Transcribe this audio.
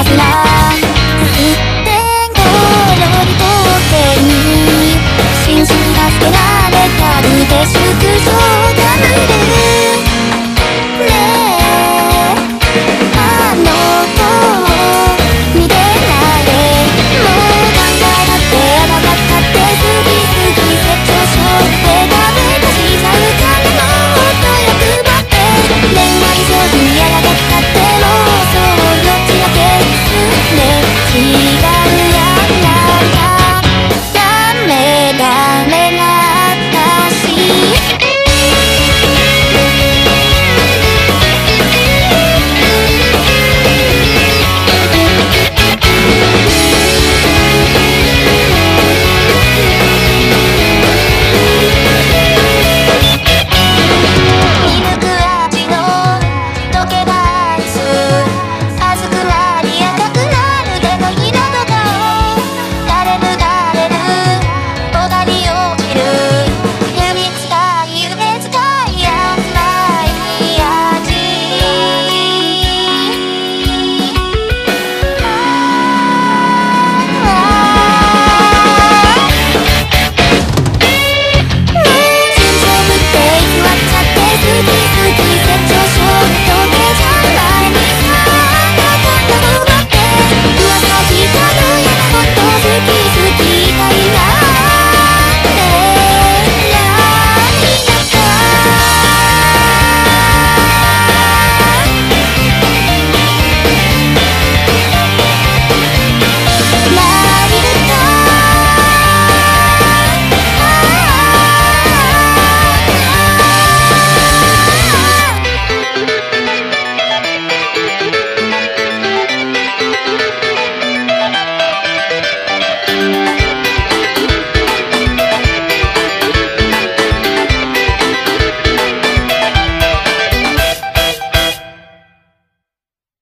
はずな1.5より遠くに真珠がられた腕縮小が無理